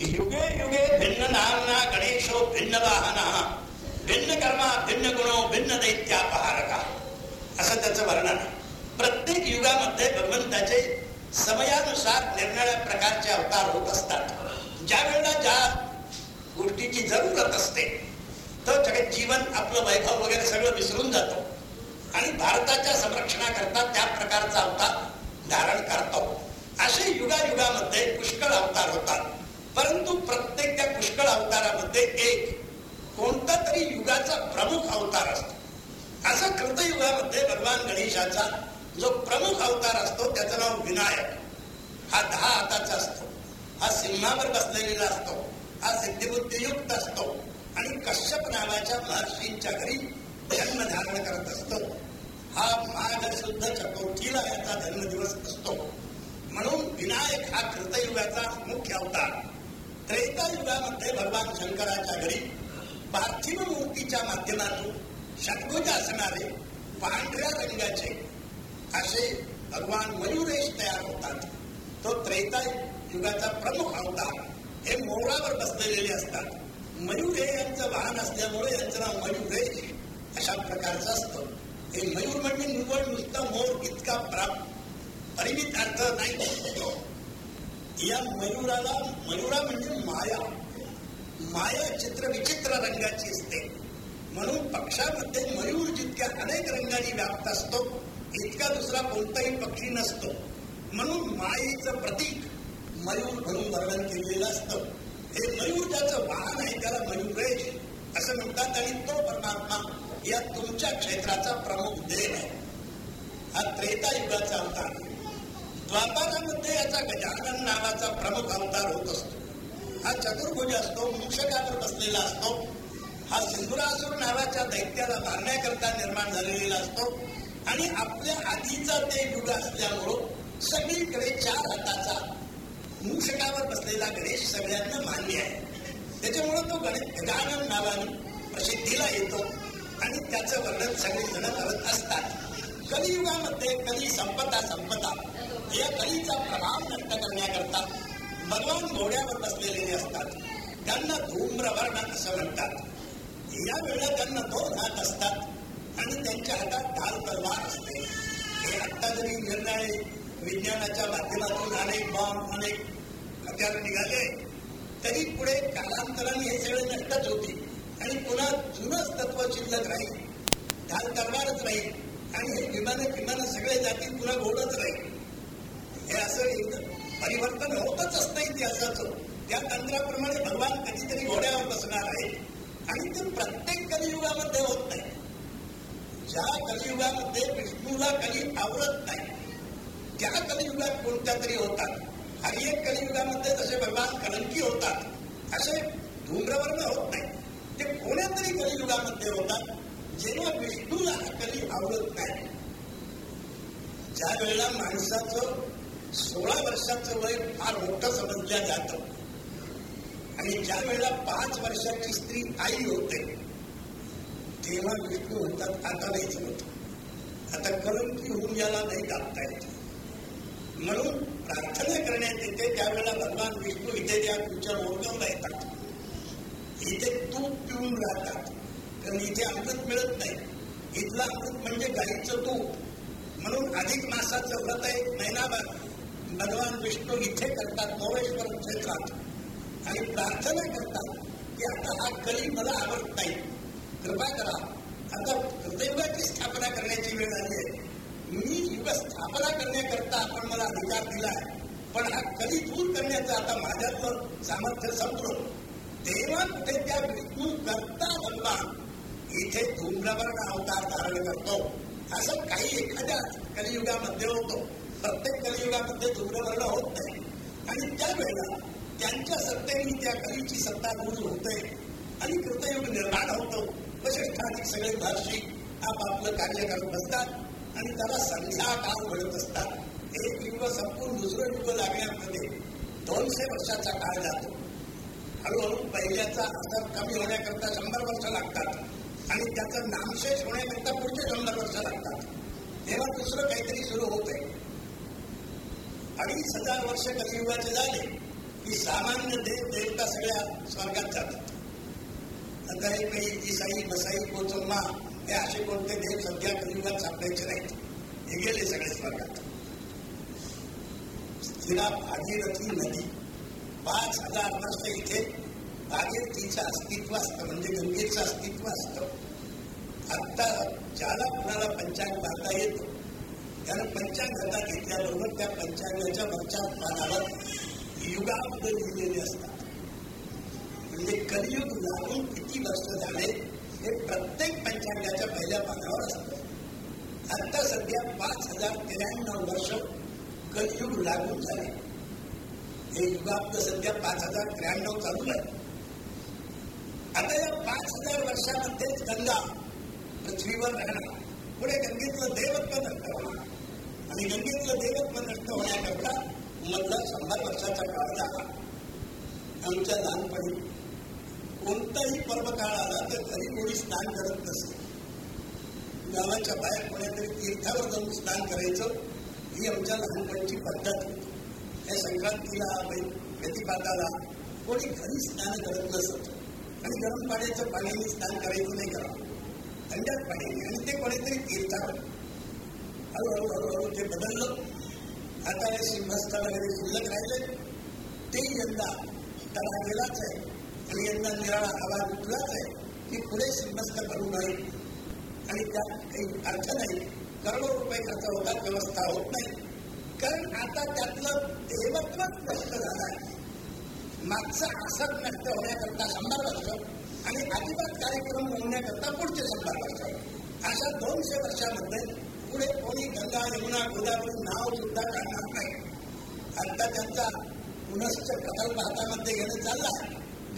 युगे युगे भिन्न नामना गणेशो भिन्न वाहना भिन्न कर्मा भिन्न गुणो भिन्न दैत्यापहारका. असं त्याचं वर्णन आहे. प्रत्येक युगामध्ये भगवंताचे समयानुसार निरनिळ्या प्रकारचे अवतार होत असतात. ज्या वेळेला ज्या गोष्टीची जरूरत असते तर जगत जीवन आपलं वैभव वगैरे सगळं विसरून जातो. आणि भारताच्या संरक्षणाकरता त्या प्रकारचा अवतार धारण करतो. असे युगायुगामध्ये पुष्कळ अवतार होतात. परंतु प्रत्येक त्या पुष्कळ अवतारामध्ये एक कोणता तरी युगाचा प्रमुख अवतार असतो. असा कृतयुगामध्ये भगवान गणेशाचा जो प्रमुख अवतार असतो त्याचं नाव विनायक. हा दहा हाताचा असतो. हा सिंहावर बसलेला असतो. हा सिद्धिबुद्धियुक्त असतो. आणि कश्यप नावाच्या महर्षींच्या घरी जन्म धारण करत असतो. हा माघ शुद्ध चतुर्थीला याचा जन्मदिवस असतो. म्हणून विनायक हा कृतयुगाचा मुख्य अवतार. त्रेतायुगामध्ये भगवान शंकराच्या घरी पार्थिव मूर्तीच्या माध्यमातून षटभुज असणारे पांढऱ्या रंगाचे असे भगवान मयुरेश तयार होतात. तो त्रेता युगाचा प्रमुख अवतार हे मोरावर बसलेले असतात. मयूर हे यांचं वाहन असल्यामुळे यांचं नाव मयुरेश अशा प्रकारचं असतं. हे मयूर म्हणजे निवड नुसता मोर इतका परिमित अर्थ नाही. या मयुराला मयुरा म्हणजे माया. माया चित्र विचित्र रंगाची असते. म्हणून पक्षामध्ये मयूर जितक्या अनेक रंगांनी व्याप्त असतो इतका दुसरा कोणताही पक्षी नसतो. म्हणून मायेचं प्रतीक मयूर म्हणून वर्णन केलेलं असतं. हे मयूर ज्याचं वाहन आहे त्याला मयूरेश असं म्हणतात आणि तो परमात्मा या तुमच्या क्षेत्राचा प्रमुख देव आहे. हा त्रेता युगाचा अवतार द्वापारामध्ये याचा गजानन नावाचा प्रमुख अवतार होत असतो. हा चतुर्भुज असतो मुक्षकावर बसलेला असतो. हा सिंधुरासूर नावाच्या दैत्याला मारण्याकरता निर्माण झालेला असतो. आणि आपल्या आधीचा ते युग असल्यामुळं सगळीकडे चार हाताचा मुक्षकावर बसलेला गणेश सगळ्यांना मान्य आहे. त्याच्यामुळे तो गणेश गजानन नावाने प्रसिद्धीला येतो आणि त्याचं वर्णन सगळेजण करत असतात. कलियुगामध्ये कली संपता संपता या कलीचा प्रभाव नष्ट करण्याकरता भगवान घोड्यावर बसलेले असतात त्यांना धूम्रवर्ण असं म्हणतात. या वेळेला त्यांना दोन हात असतात आणि त्यांच्या हातात ढाल तलवार असते. हे आत्ता जरी निर्णय विज्ञानाच्या माध्यमातून अनेक बॉम्ब अनेक हत्यार निघाले तरी पुढे कालांतराने हे सगळे नष्टच होते आणि पुन्हा जुनच तत्व शिल्लक राहील. ढाल तलवारच राहील आणि हे विमान विमान सगळे जातील पुन्हा घोडच राहील. हे असं परिवर्तन होतच असतं इतिहासाचं. त्या तंत्राप्रमाणे भगवान कधीतरी घोड्यावर बसणार आहे. आणि ते प्रत्येक कलियुगामध्ये होत नाही. ज्या कलियुगामध्ये विष्णूला कली आवडत नाही त्या कलियुगात कोणत्या तरी होतात आणि एक कलियुगामध्ये जसे भगवान कलंकी होतात असे धूम्रवर्ण होत नाही. ते कोण्यातरी कलियुगामध्ये होतात जेव्हा विष्णूला कली आवडत नाही. ज्या वेळेला माणसाचं सोळा वर्षाचं वय फार मोठं समजल्या जात. आणि ज्या वेळेला पाच वर्षाची स्त्री आई होते तेव्हा विष्णू म्हणतात आता नाही जमत. आता कलंकी होऊन याला नाही कापता येत. म्हणून प्रार्थना करण्यात येते त्यावेळेला भगवान विष्णू इथे त्या तुमच्या मोरगावला येतात. इथे तूप पिऊन राहतात कारण इथे अमृत मिळत नाही. इथला अमृत म्हणजे गाईचं तूप. म्हणून अधिक मासाचं व्रत आहे महिनाभर भगवान विष्णू इथे करतात मोरेश्वर क्षेत्रात. आणि प्रार्थना करतात की आता हा कली मला आवडत नाही. कृपा करा. आता कृतयुगाची स्थापना करण्याची वेळ आली आहे. मी युग स्थापना करण्याकरता आपण मला अधिकार आहे पण हा कली दूर करण्याचं आता माझ्यातलं सामर्थ्य संपलं. तेव्हा कुठे त्या विष्णू करता भगवान इथे धूम्रवर्ण अवतार धारण करतो. असं काही एखाद्या कलियुगामध्ये होतो. प्रत्येक कलियुगामध्ये धूम्रवर्ण होत नाही. आणि त्यावेळेला त्यांच्या सत्तेने त्या कलीची सत्ता दूर होते आणि कृतयुग निर्माण होतो. वशिष्ठाने सगळे भाषिक आपापलं कार्य करत असतात आणि त्याला संध्या काळ म्हणत असतात. एक युग संपूर्ण दुसरं युग लागण्यामध्ये दोनशे वर्षाचा काळ जातो. हळूहळू पहिल्याचा असर कमी होण्याकरता शंभर वर्ष लागतात. आणि त्याचं नामशेष होण्याकरता पुढचे शंभर वर्ष लागतात. तेव्हा दुसरं काहीतरी सुरू होत आहे अडीच हजार वर्ष कलियुगाचे झाले की सामान्य देव देवता सगळ्या स्वर्गात जातात. आता हे काही इसाई मसाई कोचम्मा हे असे कोणते देव सध्या कलियुगात सापडायचे नाहीत. हे गेले सगळे स्वर्गात. तिला भागीरथी नदी पाच हजार वर्ष इथे भागीरथीचं अस्तित्व असतं म्हणजे गंगेचं अस्तित्व असतं. आता ज्याला कुणाला पंचांग बांधता येतो कारण पंचांग हातात घेतल्याबरोबर त्या पंचांगाच्या वरच्या पानावर युगाबद्दल लिहिलेले असतात. म्हणजे कलियुग लागून किती वर्ष झाले हे प्रत्येक पंचांगाच्या पहिल्या पानावर असतं. आता सध्या पाच हजार त्र्याण्णव वर्ष कलियुग लागून झाले. हे युगाब्द सध्या पाच हजार त्र्याण्णव चालू आहे. आता या पाच हजार वर्षामध्येच गंगा पृथ्वीवर राहणार. पुढे गंगेतलं देवत्व नष्ट होणार आणि गंगेतलं देवत्व नष्ट होण्याकरता मधला शंभर वर्षाचा काळ झाला. आमच्या लहानपणी कोणताही पर्व काळ आला तर घरी कोणी स्नान करत नसे. गावाच्या बाहेर कोणीतरी तीर्थावर जाऊन स्नान करायचं ही आमच्या लहानपणीची पद्धत होती. या संक्रांतीला प्रतिपाताला कोणी घरी स्नान करत नसत. आणि गरम पाण्याचं पाण्याने स्नान करायचं नाही करावं थंड्यात पाण्याने आणि ते कोणीतरी तीर्थावर हळूहळू हळूहळू ते बदललं आता हे सिंहस्थ वगैरे शिल्लक राहिले ते यंदा तडा गेलाच आहे आणि यंदा निराळा आवाज उठलाच आहे की पुढे सिंहस्थ करू नये आणि त्यात काही अर्थ नाही करोडो रुपये खर्च होतात व्यवस्था होत नाही कारण आता त्यातलं देवत्वच नष्ट झालं आहे मागचा आसत नष्ट होण्याकरता शंभर वर्ष आणि अजिबात कार्यक्रम होण्याकरता पुढचे शंभर वर्ष. अशा दोनशे वर्षामध्ये पुढे कोणी गंगा यमुना गोदावरी नाव सुद्धा काढणार नाही. आता त्यांचा पुनश्च प्रकल्प हातामध्ये घेणं चालला.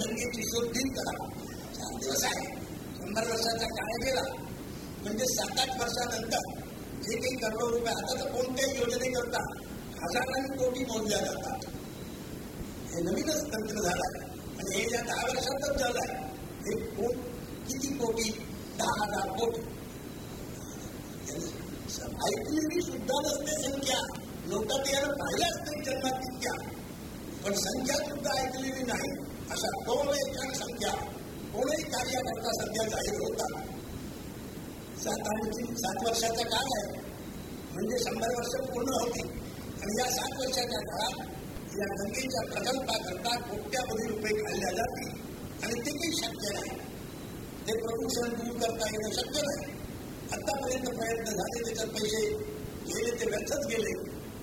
गंगेची शोध दिन करा चार दिवस आहे. शंभर वर्षाचा काळ गेला. म्हणजे सात आठ वर्षानंतर जे काही करोडो रुपये आता तर कोणत्याही योजनेकरता हजारांनी कोटी मोजल्या जातात. हे नवीनच तंत्र झालं आहे आणि हे या दहा वर्षातच झालं आहे हे कोण किती कोटी? दहा हजार कोटी. ऐकलेली सुद्धा नसते संख्या लोकात यानं पाहिल्याच नाही त्यांना तितक्या पण संख्या सुद्धा ऐकलेली नाही अशा दोन एकाच संख्या कोणही कार्याकरता सध्या जाहीर होता सात आणि सात वर्षाचा काळ आहे म्हणजे शंभर वर्ष पूर्ण होती आणि या सात वर्षाच्या काळात या गंगेच्या प्रकल्पाकरता कोट्यावधी रुपये खाल्ल्या जातील आणि ते काही शक्य नाही ते प्रदूषण दूर करता येणं शक्य नाही आतापर्यंत प्रयत्न झाले त्याच्यात पैसे गेले ते व्यर्थच गेले.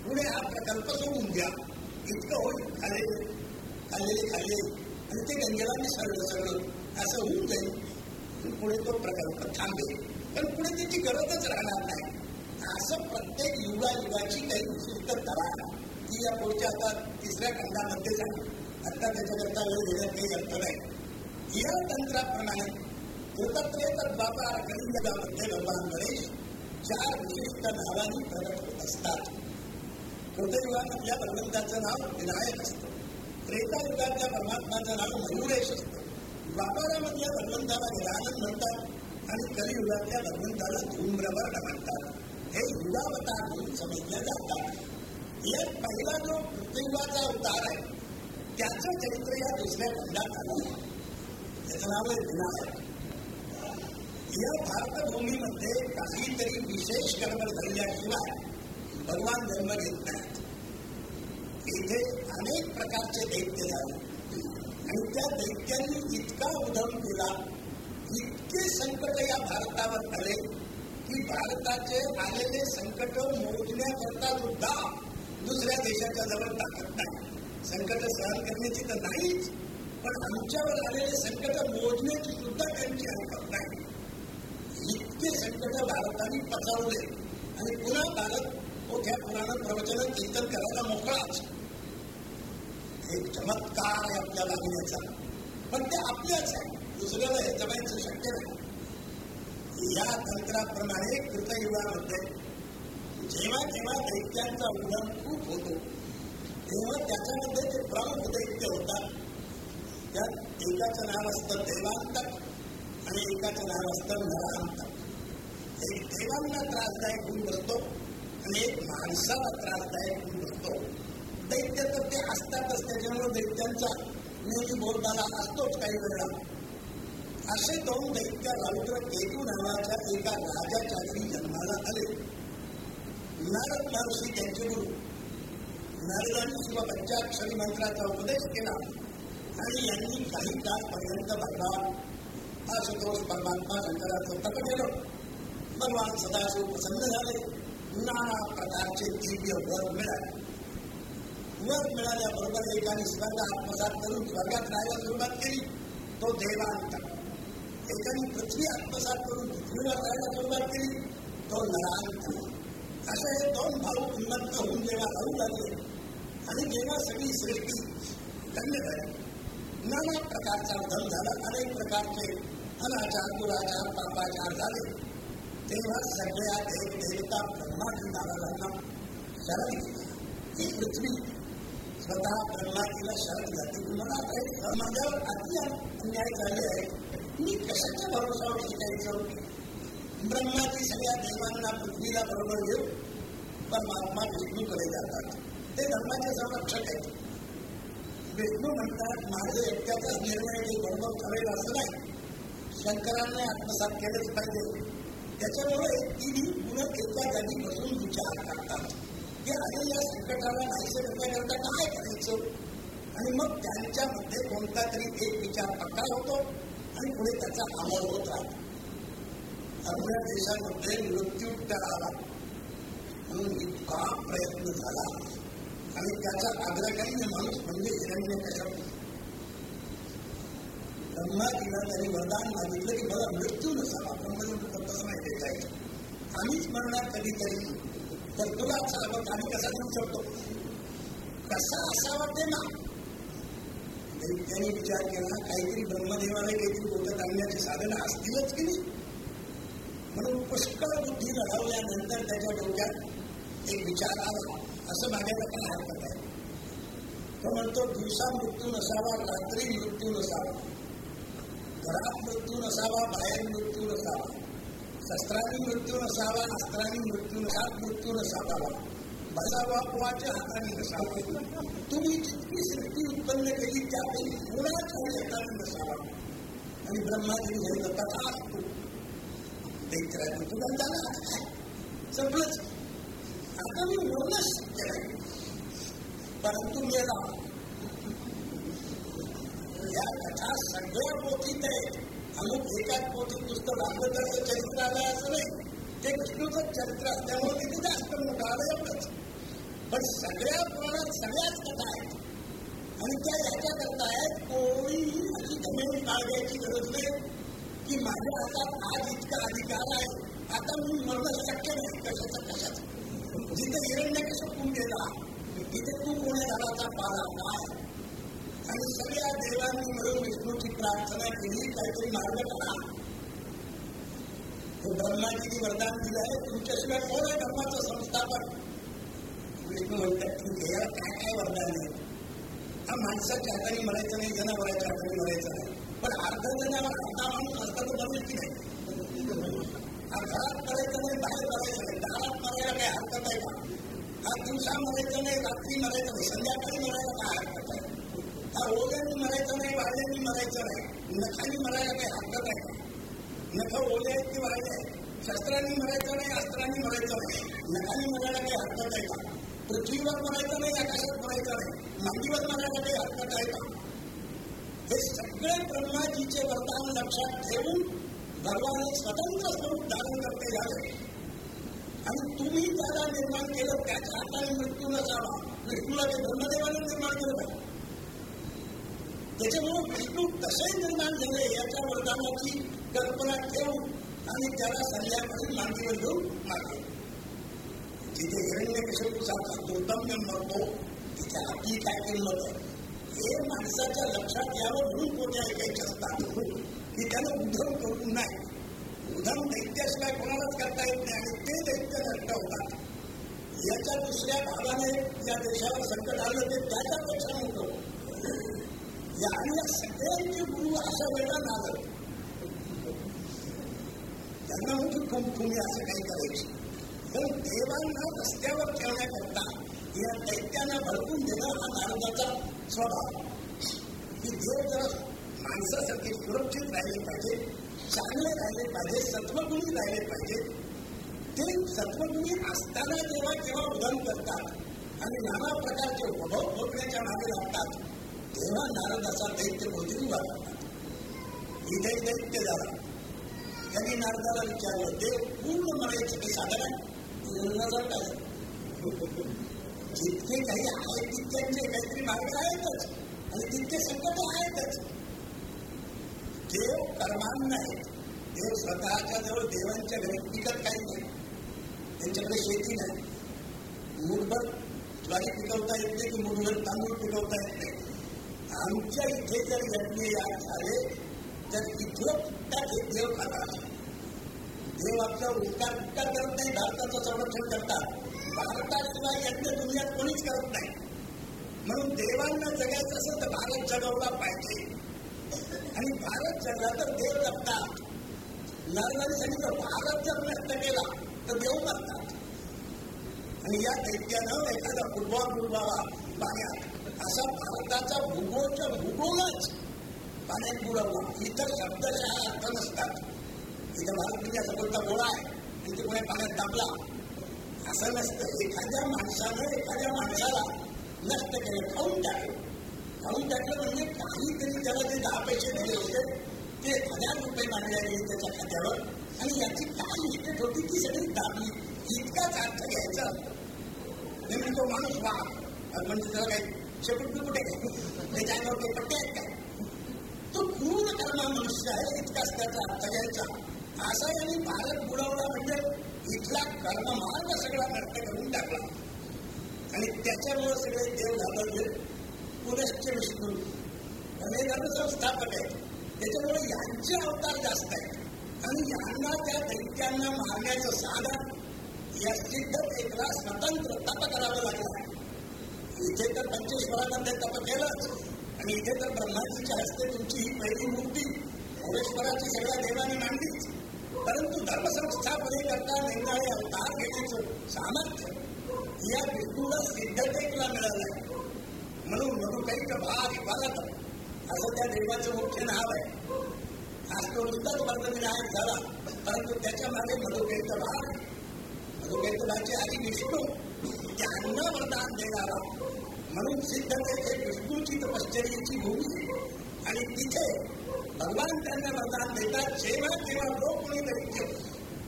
पुढे हा प्रकल्प सोडून द्या. इतकं होईल. खाले खाल्लेले खाल्ले आणि ते गंगेला सरळ सरळ असं होऊन जाईल. पुढे तो प्रकल्प थांबेल. पण पुढे त्याची गरजच राहणार नाही. असं प्रत्येक युगायुगाची काही विशिष्ट तरा ती या पुढच्या आता तिसऱ्या खंडामध्ये झाली आता त्याच्याकरता वेळ घेण्यात काही अर्थ नाही. या तंत्राप्रमाणे कृतत्वेतर बाबा कलियुगामध्ये भगवान गणेश चार विशिष्ट नावांनी प्रगट होत असतात. कृतयुगामधल्या भगवंताचं नाव विनायक असतं. त्रेतायुगातल्या परमात्माचं नाव मयुरेश असतं. व्यापारामधल्या भगवंताला गजानन म्हणतात आणि कलियुगातल्या भगवंताला धूम्रवर्ण म्हणतात हे युगावतार म्हणून समजल्या जातात. यात पहिला जो कृतयुगाचा अवतार आहे त्याचं चरित्र या दुसऱ्या खंडात आलं त्याचं नाव आहे विनायक. या भारतभूमीमध्ये काहीतरी विशेष कर्म झाल्याशिवाय भगवान जन्म घेत नाहीत. इथे अनेक प्रकारचे दैत्य झाले. आणि त्या दैत्यांनी इतका उधम केला इतके संकट या भारतावर आले की भारताचे आलेले संकट मोजण्याकरता सुद्धा दुसऱ्या देशाच्या जवळ टाकत नाही. संकट सहन करण्याची तर नाहीच पण आमच्यावर आलेले संकट मोजण्याची सुद्धा त्यांची हरकत नाही. इतके संकट भारताने पचावले आणि पुन्हा भारत मोठ्या पुराण प्रवचन चिंतन करायला मोकळाच एक चमत्कार आहे आपल्या लागण्याचा पण ते आपल्याच आहे. दुसऱ्याला हे जमायचं शक्य नाही. या तंत्राप्रमाणे कृतयुगामध्ये जेव्हा जेव्हा दैत्यांचा उल्लंघ खूप होतो तेव्हा त्याच्यामध्ये ते प्रमुख दैत्य होतात त्यात एकाचं नाव असतं देवांतक. आणि एकाचं नाव असतं नरांत एक देवांना त्रासदायक होऊन भरतो आणि एक माणसाला त्रासदायक होऊन भरतो. दैत्य तर ते असतातच त्याच्यामुळे दैत्यांचा नेहमी बोलताना असतोच काही वेळा. असे दोन दैत्य रौद्र केतू नावाच्या एका राजाच्या घरी जन्माला आले. नारद महर्षी त्यांचे गुरु नारदांनी किंवा पंचाक्षरी मंत्राचा उपदेश केला आणि यांनी काही तासपर्यंत भगवान आशुतोष परमात्मा शंकराचं तप केलं भगवान सदाशिव प्रसन्न झाले नाना प्रकारचे दिव्य वर मिळाले वर मिळाल्याबरोबर एकाने स्वर्ग आत्मसात करून स्वर्गात राहायला सुरुवात केली तो देवांत एकाने पृथ्वी आत्मसात करून पृथ्वीवर राहायला सुरुवात केली तो नरांत असे हे दोन भाऊ उन्नत होऊन जेव्हा राहू लागले आणि जेव्हा सगळी सृष्टी धन्य झाली नाना प्रकारचा धन झाला अनेक प्रकारचे अनाचार दुराचार पापाचार झाले तेव्हा सगळ्या देव देवता ब्रह्माजी महाराजांना शरण ही पृथ्वी स्वतः ब्रह्मातीला शरण जाते मला काही माझ्यावर अति अन्याय झाले आहे. मी कशाच्या भरोसावर शिकायचं? ब्रह्माची सगळ्या देवांना पृथ्वीला बरोबर घेऊन परमात्मा विष्णूकडे जातात. ते धर्माचे संरक्षक आहेत. विष्णू म्हणतात माझे एकट्याचाच निर्णय हे बरोबर ठरेल असं नाही. शंकरांनी आत्मसात केलेच पाहिजे? त्याच्यामुळे तिन्ही गुण एका जागी बसून विचार करतात. की अरे या संकटाला नाहीसे करण्याकरता काय करायचं? आणि मग त्यांच्यामध्ये कोणता तरी एक विचार पक्का होतो आणि पुढे त्याचा अमल होत राहतो. आपल्या देशामध्ये मृत्यू टळावा म्हणून इतका प्रयत्न झाला. आणि त्याचा आग्रहाने माणूस म्हणजे हिरण्य कशा ब्रह्माजीला त्यांनी वरदान मागितलं की मला मृत्यू नसावा ब्रह्मदेव तसं नाही देता आम्हीच म्हणणार कधीतरी तर तुला चालवत आम्ही कसा देऊ शकतो कसा असावा ते ना त्यांनी विचार केला काहीतरी ब्रह्मदेवाने काहीतरी बोटत आणण्याची साधनं असतीलच की नाही म्हणून पुष्कळ बुद्धी लढवल्यानंतर त्याच्या डोक्यात एक विचार आला असं मागायला काय हरकत आहे तो म्हणतो दिवसा मृत्यू नसावा रात्री मृत्यू नसावा. घरात मृत्यू नसावा बाहेर मृत्यू नसावा शस्त्रांनी मृत्यू नसावा अस्त्रांनी मृत्यू नसावा मृत्यू नसावा बसावा कुवाच्या हाताने नसावा तुम्ही जितकी सृष्टी उत्पन्न केली त्यापैकी कोणाच्याही हाताने नसावा आणि ब्रह्माजी हे तसा असतो दैत्राने तुला झाला काय? संपलंच आता मी मरणच शक्य नाही. परंतु मेला या कथा सगळ्या पोथीत आहेत अमुक एकाच पोथीत नुसतं रामचंद्राचं चरित्र आलं असं नाही ते विष्णूचं चरित्र असल्यामुळे तिथे जास्त मोठं आलं एवढंच पण सगळ्या पुराणात सगळ्याच कथा आहेत आणि त्या याच्या करता आहेत कोणीही अशी जमीन काढण्याची गरज नाही की माझ्या हातात आज इतका अधिकार आहे आता मी मरण शक्य नाही कशाचं कशाचं जिथे हिरण्य कसं गेला तिथे तू कोणी झाडाचा पाला काय आणि सगळ्या देवांनी मिळून विष्णूची प्रार्थना केली काहीतरी मार्ग करा हे ब्रह्माजीने वरदान दिलं आहे तुमच्याशिवाय कोण आहे धर्माचं संस्थापक विष्णू म्हणतात ठीक आहे याला काय काय वरदान आहे हा माणसाच्या हाताने म्हणायचं नाही जनावरांच्या हाताने म्हणायचं नाही पण अर्ध जनावर अर्धा माणूस असता तो बरेल की नाही हा घरात करायचं नाही बाहेर करायचं नाही दारात मरायला काही हरकत आहे का हा दिवसा मरायचं नाही रात्री मरायचं नाही संध्याकाळी मरायला काय हरकत आहे? हा ओल्याने मरायचं नाही वाढल्याने मरायचं नाही. नखाने मरायला काही हरकत आहे नख ओले आहेत की वाढले आहेत? शस्त्रांनी मरायचं नाही अस्त्रांनी मरायचं नाही. नखाने मरायला काही हरकत आहे का? पृथ्वीवर मरायचं नाही आकाशात मरायचं नाही. मांडीवर मरायला काही हरकत आहे का? हे सगळे ब्रह्माजीचे वरदान लक्षात ठेवून भगवान स्वतंत्र स्वरूप धारण करते झाले. आणि तुम्ही त्याला निर्माण केलं त्याच्या हाताने मृत्यू नसावा. विष्णूला ते ब्रह्मदेवाने निर्माण केलं त्याच्यामुळे विष्णू कसे निर्माण झाले याच्या वरदानाची कल्पना ठेवून आणि त्याला संध्याकाळी मांडीवर घेऊन मागे. जिथे हिरण्य कशपूसारखा दुर्दम्य मरतो तिथे आपली काय किंमत? आहे हे माणसाच्या लक्षात यावं म्हणून कोणत्या ऐकायचे असतात की त्याला उधम करून नाही. उधम दैत्याशिवाय कोणालाच करता येत नाही आणि ते दैत्य नष्ट होतात. याच्या दुसऱ्या भागाने या देशावर संकट आलं ते त्याच्यापेक्षा मोठं या सगळ्यांचे गुरु अशा वेळेला नागत त्यांना खूप तुम्ही असं काही करायची पण देवांना रस्त्यावर ठेवण्याकरता या दैत्यांना भडकून देणं हा नारदाचा स्वभाव की देव जरा माणसासारखे सुरक्षित राहिले पाहिजे चांगले राहिले पाहिजे सत्वगुणी राहिले पाहिजे ते सत्वगुणी असताना जेव्हा जेव्हा उदन करतात आणि नाना प्रकारचे वैभव भोगण्याच्या मागे लागतात तेव्हा नारद असा दैत्य बोधून झाला इथे दैत्य झाला त्यांनी नारदाला विचारलं ते पूर्ण मरायचं काही साधारण आहे काय जितके काही आहेत तितक्यांचे काहीतरी मार्ग आहेतच आणि तितके संकट आहेतच देव कर्मान नाहीत देव स्वतःच्या जवळ देवांच्या घरी पिकत काही नाही त्यांच्याकडे शेती नाही मूठभर ज्वारी पिकवता येत नाही की मूठभर तांदूळ पिकवता येत? नाही आमच्या इथे जर यज्ञ या झाले तर इथं हे देव खातात देव आपला उलटा उपकार करत नाही भारताचं संरक्षण करतात. भारताशिवाय यज्ञ दुनियात कोणीच करत नाही. म्हणून देवांना जगायचं असेल तर भारत जगवला पाहिजे. आणि भारत जगला तर देव जगतात. नरनारी सांगितलं भारत जर नष्ट केला तर देव करतात आणि या दैत्यानं एखादा फुटबॉल बुडवावा पाण्यात असा भारताचा भूगोलच्या भूगोलच पाण्यात बुडवला इतर शब्दशः अर्थ नसतात. इथं भारत म्हणजे असा कोणता गोळा आहे? तिथे कोणी पाण्यात दाबला? असं नसतं. एखाद्या माणसानं एखाद्या माणसाला नष्ट केलं. खाऊन टाकलं. खाऊन टाकलं म्हणजे काहीतरी त्याला जे दहा पैसे दिले होते ते हजार रुपये मांडले गेले त्याच्या खात्यावर. आणि याची काय मिस्टेक होती ती सगळी दाबली. इतकाच अर्थ घ्यायचा. म्हणजे तो माणूस वा म्हणजे त्याला काही शेपूट कुठे त्याच्यावर ते पट्टे आहेत काय तो पूर्ण कर्मा मनुष्य आहे इतकाच त्याचा अर्थ घ्यायचा असा यांनी भारत बुडवला म्हणजे इथला कर्ममार्ग सगळा नष्ट करून टाकला आणि त्याच्यामुळे सगळे देव जे पुनश्च विष्णू हे झालं संस्थापक आहेत त्याच्यामुळे यांचे अवतार जास्त आहेत आणि यांना त्या दैत्यांना मारण्याचं साधन या सिद्धतेला स्वतंत्र तप करावं लागलं इथे तर पंचेश्वरामध्ये तप केलंच आणि इथे तर ब्रह्माजीच्या हस्ते तुमची ही पहिली मूर्ती मोरेश्वराची सगळ्या देवाने मांडलीच परंतु धर्मसंस्थापने करता निर्णय अवतार घेण्याचं सामर्थ्य या विष्णूला सिद्धतेला मिळालंय म्हणून मधुकैक भाग भारत असं त्या देवाचं मुख्य नाव आहे. आज तो नुसताच वर्गविनायक झाला. परंतु त्याच्यामागे मधुकैक भाग मधुकैक भागचे आधी विष्णू. त्यांना वरदान देणारा म्हणून सिद्धतेचे ते विष्णूची तपश्चर्याची भूमी आणि तिथे भगवान त्यांना वरदान देतात जेव्हा जेव्हा लोक कोणी दैत्य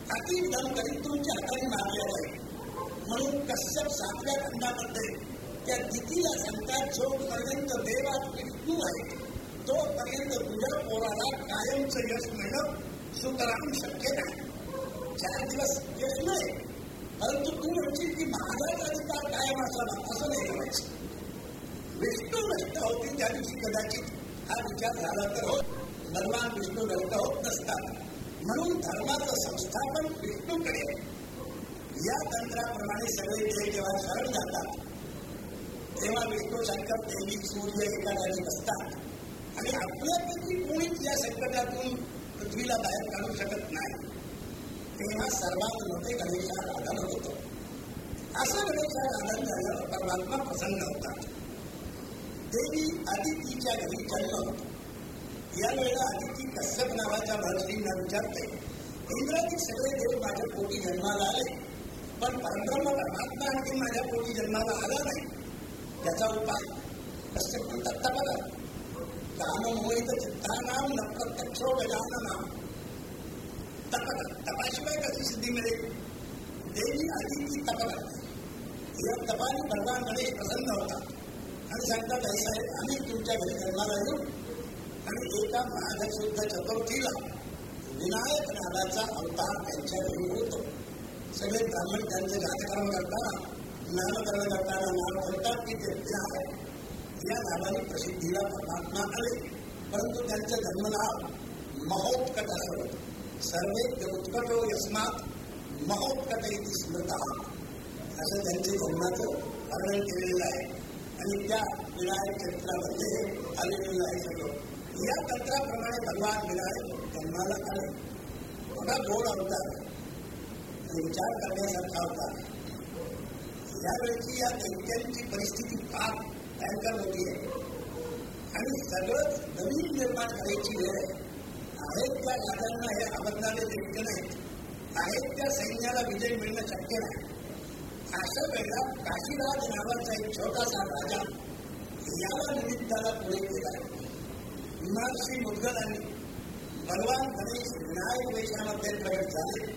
अति विधान करीत तुमच्या हाताने मारले आहे म्हणून कश्यप सातव्या खंडामध्ये त्या दितीला सांगतात जोपर्यंत देवात विष्णू आहे तोपर्यंत तुझ्या पोराला कायमचं यश मिळणं सुतराम शक्य नाही चार दिवस यश नाही परंतु तू म्हणशील की माझाच अधिकार कायम असावा असं नाही करायचं विष्णू नष्ट होती त्या दिवशी कदाचित. हा विचार झाला तर होत. भगवान विष्णू नष्ट होत नसतात. म्हणून धर्माचं संस्थापन विष्णूकडे या तंत्राप्रमाणे सगळे खेळ जेव्हा शरण जातात तेव्हा विष्णू शंकर देवी सूर्य एका जागी बसतात. आणि आपल्यापैकी कोणीच या संकटातून पृथ्वीला बाहेर काढू शकत नाही. तेव्हा सर्वात मोठे होतो असा असं गणेशाराधन झाल्यावर परमात्मा प्रसन्न होतात देवी आदितीच्या घरी जन्म होतो यावेळेला आदिती कश्यप नावाच्या महर्षींना विचारते इंद्रादी सगळे देव माझ्या पोटी जन्माला आले पण परब्रह्म परमात्मा आणखी माझ्या पोटी जन्माला आला नाही त्याचा उपाय कश्यप म्हणतात तपदा काम मोहित चित्तानाम न प्रत्यक्ष गजानना तपदा तपाशिवाय कशी सिद्धी मिळेल. देवी आदिती तपदा या तपाने भगवान गणेश प्रसन्न होता आणि सांगतात आई आहे आम्ही तुमच्या घरी करणार आहे आणि एका महाराज शुद्ध चतुर्थीला विनायक नादाचा अवतार त्यांच्या घरी होतो. सगळे ब्राह्मण त्यांचे राजकारण करताना नामकरण करताना नाव करतात की ते विनायक या नावाने प्रसिद्धीला परमात्मा आले. परंतु त्यांचं जन्मनाव महोत्कट असं होतं. सर्वे उत्कटो यस्मात महोत्कट इति स्मृता। असं त्यांचे जन्माचं वर्णन केलेलं आहे. आणि त्या विनायक क्षेत्रामध्ये आलेलेलं आहे सगळं. या तंत्राप्रमाणे भगवान विनायक जन्माला आले. मोठा गोड अवतार विचार करण्यासारखा होता यावेळची या दैत्यांची परिस्थिती फार भयंकर होती आहे. आणि सगळं नवीन निर्माण करायची वेळ आहे. आहेत त्या राजांना हे आवडणारे शक्य नाही आहेत त्या सैन्याला विजय मिळणं शक्य नाही. अशा वेळेला काशीराज नावाचा एक छोटासा राजा याला निमित्ताला पुढे गेला महर्षी मुद्गलांनी भगवान गणेश विनायक वेशामध्ये प्रगट झाले.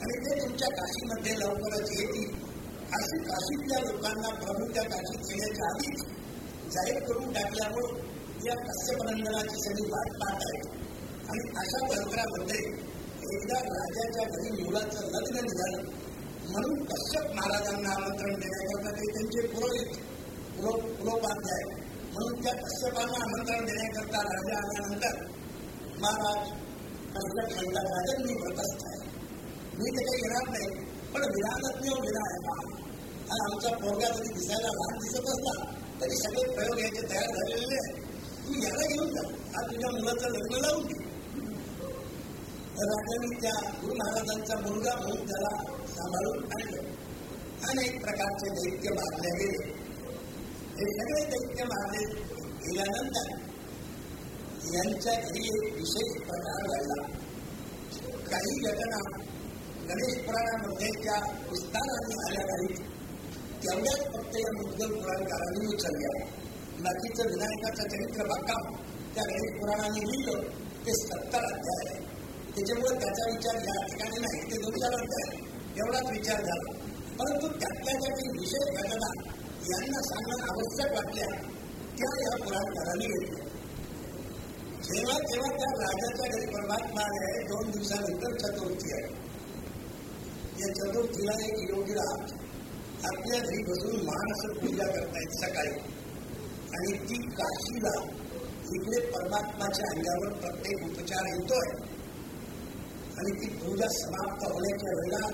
आणि ते तुमच्या काशीमध्ये लवकरच येतील. अशी काशीतल्या लोकांना प्रभू त्या काशीत येण्याच्या आधीच जाहीर करून टाकल्यामुळे या कश्यपनंदनाची सगळी वाट पाहत आहे आणि अशा परंपरामध्ये एकदा राजाच्या घरी मुलाचं लग्न निघालं म्हणून कश्यप महाराजांना आमंत्रण देण्याकरता ते त्यांचे पुरोहित पुरोपाध्याय म्हणून त्या कश्यपांना आमंत्रण देण्याकरता राजा आल्यानंतर महाराज कश्यप म्हणतात राजन मी व्रतस्थ आहे. मी ते काही येणार नाही पण विधानज्ञ आहे आणि आमचा पोरगा जरी दिसायला लहान दिसत असला तरी सगळे प्रयोग याचे तयार झालेले तू याला घेऊन जा आज तुझ्या मुलाचं लग्न लावून तर राजांनी त्या गुरु महाराजांचा मुलगा म्हणून त्याला सांभाळून आणलं. अनेक प्रकारचे दैत्य मारले गेले. हे सगळे दैत्य मारले गेल्यानंतर यांच्या घरी एक विशेष प्रकार घडला. काही घटना गणेश पुराणामध्ये त्या विस्ताराने आल्या नाहीत. तेवढ्याच फक्त या मुद्दल पुराणकारांनी उचलल्या. बाकीचं विनायकाचं चरित्र बागकाम त्या गणेश पुराणाने लिहिलं. ते सत्तर अध्याय आहे. त्याच्यामुळे त्याचा विचार या ठिकाणी नाही ते दोन चार एवढाच विचार झाला. परंतु त्यातल्या ज्या काही विशेष घटना यांना सांगणं आवश्यक वाटल्या त्या या पुराणकारांनी घेतल्या जेव्हा जेव्हा त्या राजाच्या घरी परमात्मा आहे दोन दिवसानंतर चतुर्थी आहे. या चतुर्थीला एक योगी राहत आपल्या घरी बसून महाराष्ट्र पूजा करतायत सकाळी. आणि ती काशीला इकडे परमात्माच्या अंगावर प्रत्येक उपचार येतोय. आणि ती पूजा समाप्त होण्याच्या वेळेला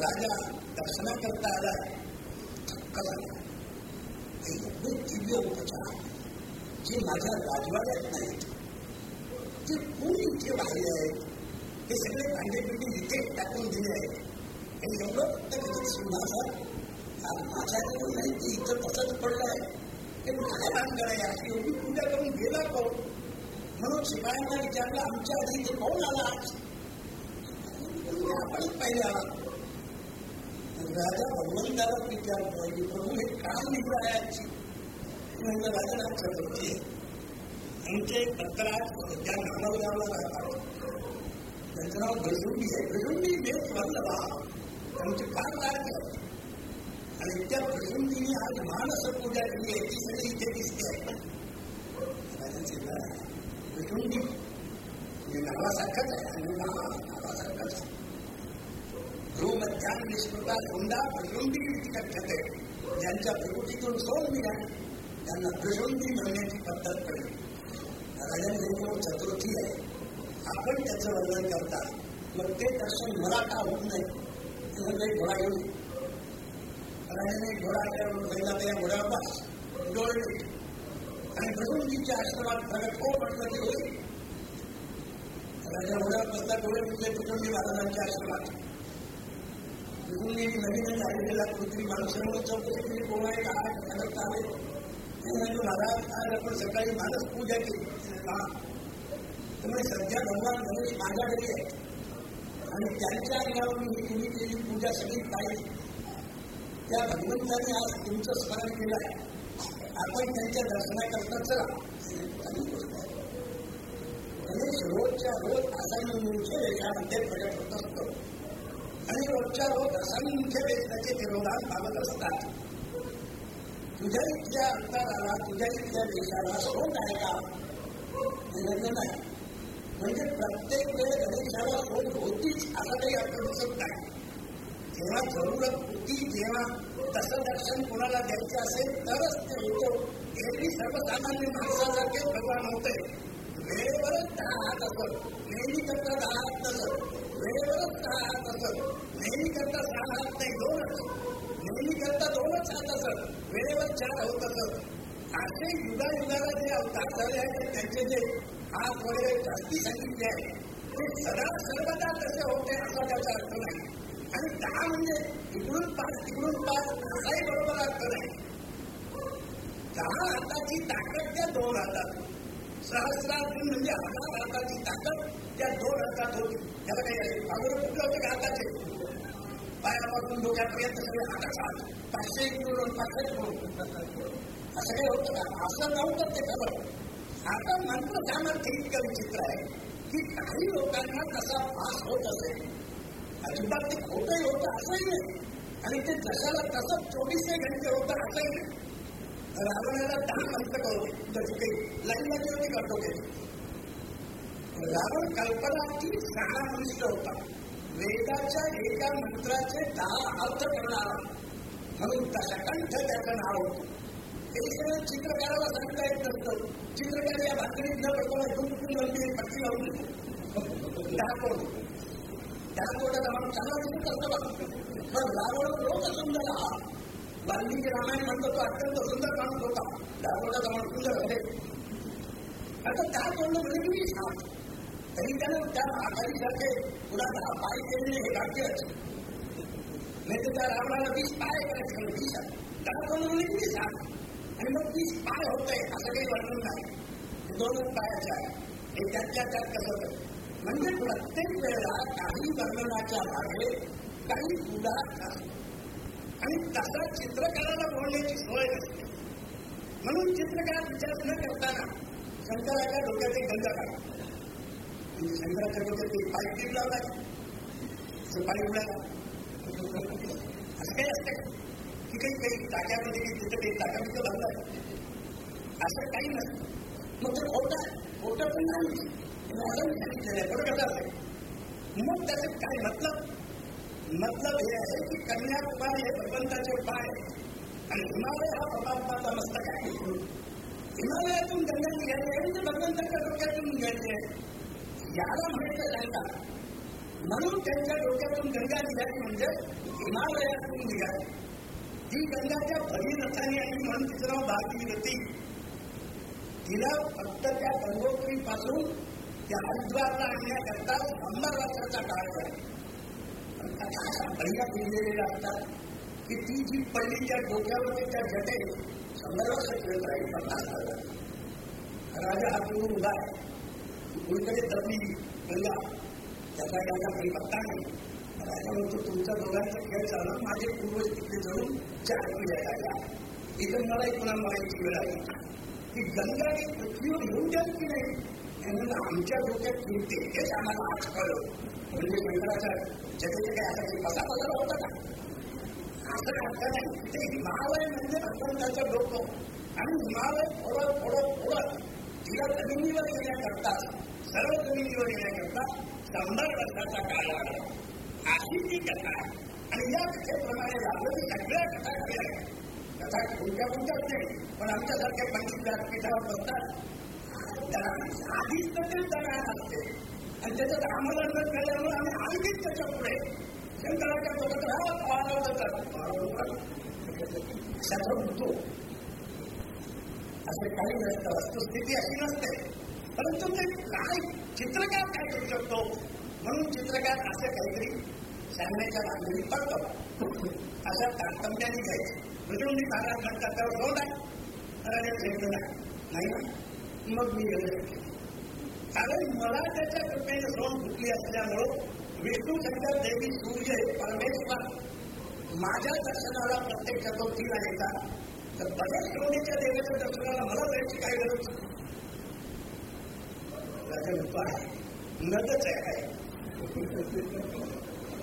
राजा दर्शनाकरता आला. थक्क झाला. एवढे दिव्य उपचार. जे माझ्या राजवाड्यात नाहीत जे कोण इथे बाहेर आहेत हे सगळे भांडेपिंडी इथे टाकून दिले आहेत. आणि एवढं फक्त कधी सिंहासन माझ्याकडून नाही ते इथं तसंच पडलं आहे. ते काय भानगड आहे अशी एवढी पूजा करून गेला कोण म्हणून शिपायांना विचारलं आमच्या आधी ते कोण आला आज? आपण पहिले आला राजा भगवंताला विचारतो की प्रभू हे काय निघलं आहे आजची म्हणजे राजा नाव चतुर्थी आमचे एक पत्रात त्या नागावगावला राहतात त्यांचं नाव गजुंडी आहे गजुंडी मेच वल्लभा त्यांची फार लाडकी आहे आणि त्या गजुंडीने आज मानस पूजा केली आहे ती सगळी इथे दिसते गजुंडी म्हणजे नावासारखंच आहे आणि नावासारखंच आहे ध्रुवमध्यान निष्कृता हुंडा भ्रशुंडी कथ्यते ज्यांच्या प्रकृतीतून सोड मिळाली त्यांना भ्रशुंडी म्हणण्याची पद्धत पडली. राजांनी चतुर्थी आहे. आपण त्याचं वर्णन करता. मग ते दर्शन मला का होत नाही. काही घोडा घेऊन राजाने घोडा पहिला त्या घोड्यावर बस. डोळे आणि भ्रशुंडीच्या आश्रमात प्रगट हो म्हटलं की होईल. राजा घोड्यावर बसता डोळे म्हणजे भ्रशुंडी महाराजांच्या आश्रमात. भ्रशुंडीने नवीन झालेला कुठली माणसामुळे चौकशी केली कोण आहे. का खडक महाराज आज आपण सकाळी माणस पूजा केली. त्यामुळे सध्या भगवान गणेश माझ्या घरी आहे. आणि त्यांच्या अंगावर तुम्ही केली पूजा सगळी पाहिली त्या भगवंताने आज तुमचं स्मरण केलं आहे. आपण त्यांच्या दर्शनाकरता चला. गणेश रोजच्या रोज असंख्य वेशामध्ये प्रगट होत असतो आणि रोजच्या रोज असंख्य वेदनाचे विरोधात पावत असतात. तुझ्या इथल्या अंतराला तुझ्या इथल्या देशाला सोड आहे का नाही. म्हणजे प्रत्येक वेळ गणेशाला सोड होतीच असं काही अर्थ दिसत नाही. जेव्हा जरूरत होती जेव्हा तसं दर्शन कोणाला द्यायचं असेल तरच ते होतं एरवी सर्वसामान्य माणसासारखे भगवान होते. वेळेवरच दहा हात असत. नेहमी करता दहा हात नसत. वेळेवरच हात असत नेहमी करता सहा हात नाही दोनच नेहमी करता दोनच हात असत वेळेवर चार होत असत असे युगायुगाला जे अवतार झाले आहेत त्यांचे जे हात वगैरे जास्ती सांगितले आहे ते सदा सर्वदा तसे होते असा त्याचा अर्थ नाही आणि दहा म्हणजे इकडून पाच तिकडून पाच असाही बरोबर अर्थ नाही दहा हाताची ताकद त्या दोन हातात. सहस्रार्जुन म्हणजे हजार हाताची ताकद त्या दोन हातात होती. त्याला काही भागवत कुठले होते का हाताचे? पायापासून डोक्यापर्यंत सगळे हातात पाचशे इकडून पाचशे असं काही होतं का? असं नव्हतं ते खरं आता मंत्र सामर्थ्य इतकं विचित्र आहे की काही लोकांना तसा भास होत असेल. अजिबात ते खोटंही होतं असंही नाही. आणि ते जशाला तसं चोवीसशे घंटे होतं असंही नाही. रावणाला दहा मंत्र होते त्याची काही लाईन मध्ये होती करतो रावण कल्पनाची सहा मनुष्य होता. वेदाच्या एका मंत्राचे दहा अर्थ करणारा. म्हणून दशकंठ त्याचं नाव होतं. हे चित्रकाराला सांगता येत नसतं. चित्रकार या भाकरीत न पडताना दुमकून लंबी पट्टी लावून दहा कोट दहा कोटाचा माणूस चांगला दिसत असतो पण रावण लोक सुंदर हा वाल्मिकी रामायण म्हणतो तो अत्यंत सुंदर माणूस होता. दहा कोटाचा माणूस सुंदर होते आता त्या तोंड म्हणजे मी सांग तरी त्यानं त्या आघाडीसारखे पुन्हा दहा पाय केलेले हे भाग्यच नाही तर त्या रावणाला वीस पाय करायचे वीस दहा तोंड म्हणजे मी सांग आणि मग वीस पाय होतंय असं काही वर्णन नाही. दोनच पायाचे आहे हे त्यातल्या त्यात कसं म्हणजे प्रत्येक वेळेला काही वर्णनाच्या मागे काही उदाहरण आणि तसा चित्रकाराला बोलण्याची सोय नसते. म्हणून चित्रकार विचार न करताना शंकराच्या डोक्याचे एक गंगा काढा. म्हणजे शंकराच्या डोक्यात एक पाईप टीप लावला पाणी उडाला असं काही असतं की? काही काही टाक्यामध्ये तिथं काही टाक्यामध्ये भरलाय असं काही नसतं. मग ते खोटं आहे. पण नाही. सांगितलेलं आहे. बरोबर कसं असेल मग त्याचं काय मतलब? मतलब हे आहे की कन्याकुमारी हे भगवंताचे पाय आणि हिमालय हा? परमात्माचा मस्तक आहे हिमालयातून गंगा निघाली आहे म्हणजे भगवंताच्या डोक्यातून निघाली आहे याला म्हणायचं गंगा। म्हणून त्यांच्या डोक्यातून गंगा निघाली म्हणजे हिमालयातून निघाली ती गंगाच्या भगीरथाने आली म्हणून तिचं नाव भागीरथी तिला फक्त त्या गंगोत्री पासून त्या हरिद्वारला आणण्याकरता शंभर वर्षाचा काळ झाला पहिल्या लिहिलेल्या असतात की ती जी पल्लीच्या त्या डोक्यावरती त्या जटे शंभर वर्ष खेळत राहील पन्नास राजा हा पिऊन उभा आहे? कुणीकडे दबली गंगा त्याचा गंगा काही पत्ता नाही राजा म्हणतो तुमच्या दोघांचा खेळ चालला माझे पूर्वज तिथे जाऊन चार पिढ्या झाल्या इथं मलाही पुन्हा मरायची वेळ आली की गंगा ही पृथ्वीवर घेऊन द्याल की नाही? म्हणून आमच्या डोक्यात फिरते हेच आम्हाला आज कळलं म्हणजे शंकराच्या जगाचे काय आता कसा बदल होता का असं अर्थ नाही ते हिमालय म्हणजे भगवंताचं डोकं. आणि हिमालय थोडं थोडं थोडं तिला जमिनीवर येण्याकरता सर्व जमिनीवर येण्याकरता शंभर वर्षाचा काळ लागला. अशी ती कथा आणि या कथेप्रमाणे लागलेली सगळ्या कथा खऱ्या कथा कोणत्या कोणत्याच नाही पण आमच्यासारख्या पंचवीस व्यासपीठावर बसतात आधीच तर दया असते आणि त्याच्यात आम्हाला जर केल्यामुळे आम्ही आणखीच त्याच्या पुढे शंकराच्या सोबत होतो असे काही नसतं वस्तुस्थिती अशी नसते परंतु ते काय चित्रकार काय करू शकतो म्हणून चित्रकार असे काहीतरी सांगण्याच्या मागणी करतो अशा तारतम्याने घ्यायचे म्हणजे महाराज म्हणतात त्यावर सोड आहे नाही ना मग मी गेलो. कारण मला त्याच्या कृपेने दोन फुटली असल्यामुळं विष्णू शंकर देवी सूर्य परमेश्वर माझ्या दर्शनाला प्रत्येक चतुर्थीला येतात. तर बऱ्याच श्रोणीच्या देवाच्या दर्शनाला मला जायची काय गरज राजा उपाय नदच आहे काय?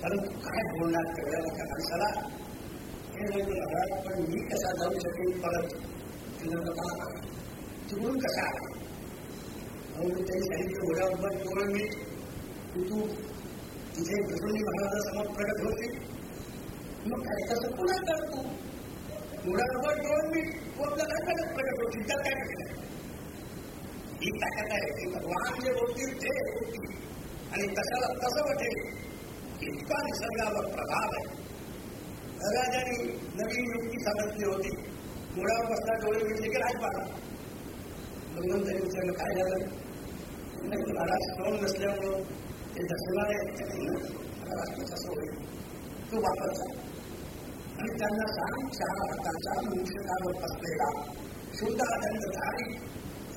परंतु काय बोलणार तेवढ्या मोठ्या माणसाला? हे म्हणजे महाराज पण मी कसा जाऊ शकेन परत? तिकडून कसा आला म्हणून त्यांनी सांगितलं घोड्यावर केवळ मी तू तिथे प्रसंगी महाराजासमोर प्रगत होते मग काय कसं पुन्हा करतो तू घोड्यावर डोळे मी तू आपल्या काय करत प्रगट होती त्यात काय केलं ही ताकद आहे की भगवान जे बोलतील ते होतील आणि कशाला कसं वाटेल इतका निसर्गावर प्रभाव आहे राजाने नवीन युक्ती सांगितली होती मुळावर बसला डोळे मिटले की राज पाडा भगवंतांनी विचारलं काय झालं? महाराज तोंड नसल्यामुळं ते दर्शनाला महाराज कसं होईल तू वापरचा आणि त्यांना सांग चार हाताचा मुक्षकावर बसलेला शुद्ध दंडधारी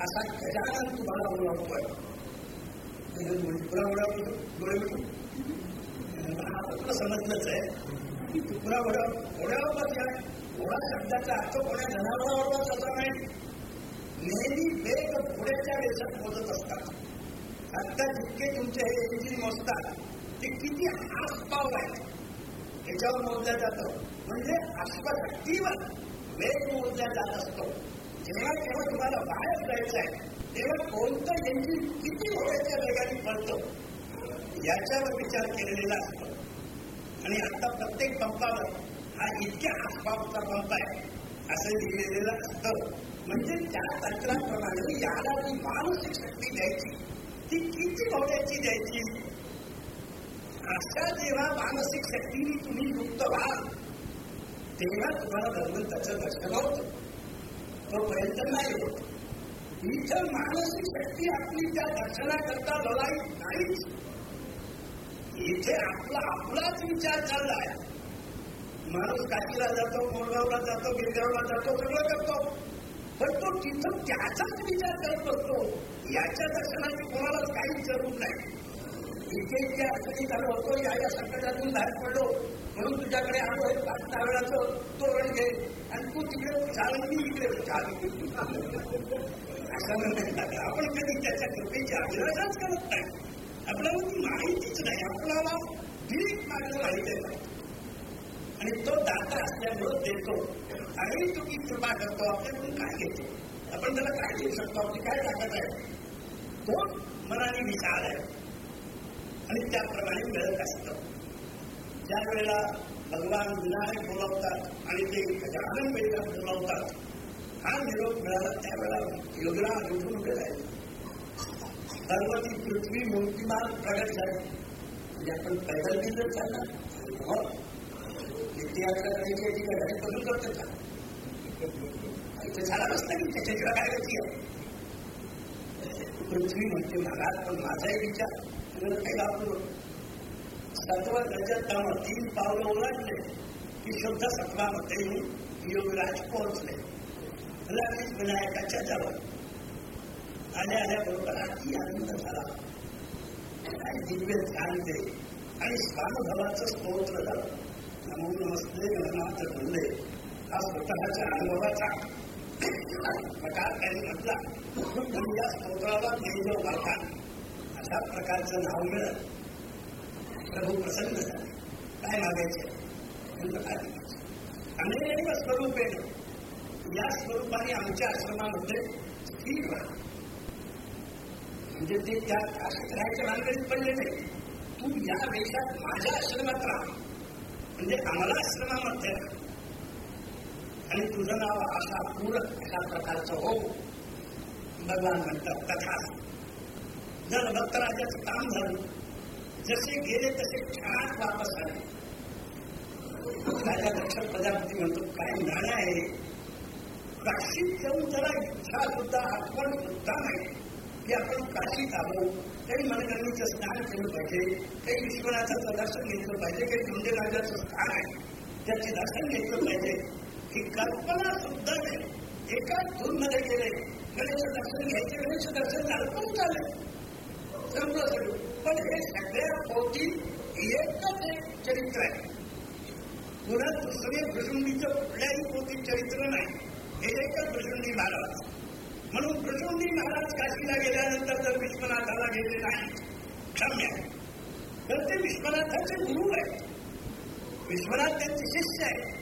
असा गजानन तुम्हाला उडवतोय तुकडा उडवतो डोळे मिटून तुला समजलंच आहे की तुकडा उडव उडवत आहे घोडा शब्दाचा अर्थ कोणा जनावरावर असा नाही नेहमी वेग पुढेच्या वेळेस मोजत असतात आता जितके तुमचे हे इंजिन मोजतात ते किती आसपाव आहेत. याच्यावर मोजलं जातं. म्हणजे अश्वशक्तीवर वेग मोजला जात असतो. जेव्हा केव्हा तुम्हाला बाहेर जायचं आहे तेव्हा कोणतं इंजिन किती मोठ्याच्या वेगाने पडतो याच्यावर विचार केलेला असतो. आणि आता प्रत्येक पंपावर हा इतक्या आसपासचा पंप आहे असं लिहिलेलं असतं. म्हणजे त्या तंत्राप्रमाणे याला ती मानसिक शक्ती द्यायची. ती किती मोठ्याची द्यायची अशा जेव्हा मानसिक शक्तीने तुम्ही युक्त व्हाल तेव्हा तुम्हाला भगवंताचं दर्शन होत तोपर्यंत नाही होत इथं मानसिक शक्ती आपली त्या दर्शनाकरता लढाई नाहीच इथे आपला आपलाच विचार चाललाय माणूस काशीला जातो मोरगावला जातो गिरगावला जातो सगळं करतो पण तो तिथं त्याचाच विचार करत असतो याच्या दर्शनाची कोणालाच काहीच जरूर नाही. इथे इतक्या अडचणी झालो होतो या या संकटातून बाहेर पडलो. म्हणून तुझ्याकडे आलो आहे पाच नारळाचं तोरण घे. आणि तू तिकडे चालली इकडे चाल असं म्हणतात आपण कधी त्याच्या कृपेची अभिलाषाच करत नाही. आपल्याला ती माहितीच नाही. आपल्याला भीक मागणं माहिती नाही आणि तो दाता असल्यामुळं देतो आणि तो की कृपा करतो आपल्याकडून काय घेतो आपण त्याला काय देऊ शकतो आपली काय ताकद आहे तो मनाने विचार आहे आणि त्याप्रमाणे मिळत असतं ज्या वेळेला भगवान विनायक बोलावतात आणि ते गजानन वेळेला बोलावतात हा निरोप मिळाला त्यावेळेला योगराज उठून उभे राहिले सर्वती पृथ्वी मूर्तिमान प्रगट झाले म्हणजे आपण पैदल गेलं चालणार हो नित्याग्रह करायची का झाला की त्याच्याशिवाय काय गती आहे पृथ्वी म्हणते महाराज पण माझाही विचार काही वापरू सत्व रजतम तीन पावलं ओलांडले की शुद्ध सत्वामध्ये येऊन योगराज पोहोचले लगेच विनायकाच्या जवळ आल्या आल्याबरोबर अति आनंद झाला काय दिव्य ध्यान दे आणि स्वानुभवाचं स्तोत्र झालं नमो नमस्ते गणनाथ बोलले हा स्वतःच्या अनुभवाचा प्रकार त्यांनी म्हटला पण या स्तोत्राला नेमलं वाटा अशा प्रकारचं नाव मिळत प्रभू प्रसन्न झाले काय मागायचे अनेक स्वरूपे या स्वरूपाने आमच्या आश्रमामध्ये स्थिर राहा म्हणजे ते त्या काशीत राहायच्या भानगडीत पडले नाही तू या वेशात माझ्या आश्रमात राहा. म्हणजे आम्हाला आश्रमामध्ये आणि तुझं नाव अशा पूरक अशा प्रकारचं हो भगवान म्हणतात तथा जर भक्तराजाचं काम झालं जसे गेले तसे छान वापस आले. राजा दक्ष प्रजापती म्हणतो काय ज्ञान आहे? काशीत जाऊन जरा इच्छा सुद्धा आठवण सुद्धा नाही. की आपण काशीत आलो काही मनगणीचं स्नान केलं पाहिजे काही ईश्वराचं दर्शन घेतलं पाहिजे काही धुंडेराजाचं स्थान आहे त्याचे दर्शन घेतलं पाहिजे. ही कल्पना सुद्धा नाही. एकाच धून मध्ये गेले गणेश दर्शन घ्यायचे गणेश दर्शन झालं पण चालेल संपलं सगळं. पण हे सगळ्या पोटी एकच एक चरित्र आहे. पुन्हा दुसरे भृशुंडीचं कुठल्याही पोटी चरित्र नाही. हे एकच भृशुंडी महाराज म्हणून भृशुंडी महाराज काशीला गेल्यानंतर जर विश्वनाथाला गेले नाही क्षम्य. तर ते विश्वनाथाचे गुरु आहेत. विश्वनाथ त्यांचे शिष्य आहे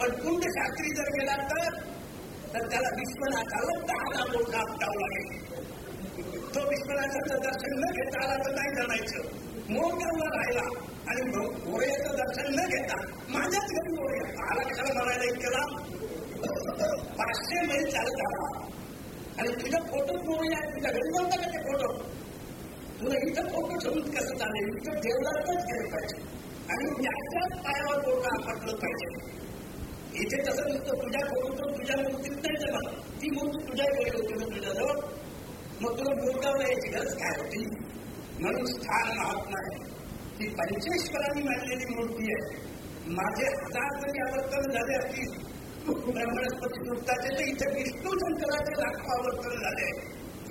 पण कुंड शास्त्री जर गेला तर तर त्याला विश्वनाथाला दहा मोठा आपटावं लागेल तो विश्वनाथाचं दर्शन न घेता आला तर नाही जमायचं. मोठ्याला राहिला आणि मोर्याचं दर्शन न घेता माझ्याच घरी मोर्या. आला कशाला म्हणायला इतकं पाचशे मैल चालत आला. आणि तुझा फोटो मोर्या तुझ्या घरी नव्हता का ते फोटो तुला इथं फोटो ठेवून कसं चालेल इथं देवदारच गेलं पाहिजे. आणि त्याच्याच पायावर फोटो आपटलं पाहिजे. इथे तसं नसतं तुझ्या फोटो तुझ्या मूर्तीत नाही जमा ती मूर्ती तुझ्या घरी होती ना तुझ्याजवळ. मग तुला बोटावला यायची गरज काय होती? म्हणून स्थान महात्मा आहे ती पंचेश्वरांनी मांडलेली मूर्ती आहे. माझे हजार जरी आवर्तन झाले असतील ब्रह्मणस्पती वृत्ताचे तर इथे विष्णू शंकराचे लाखो आवर्तन झाले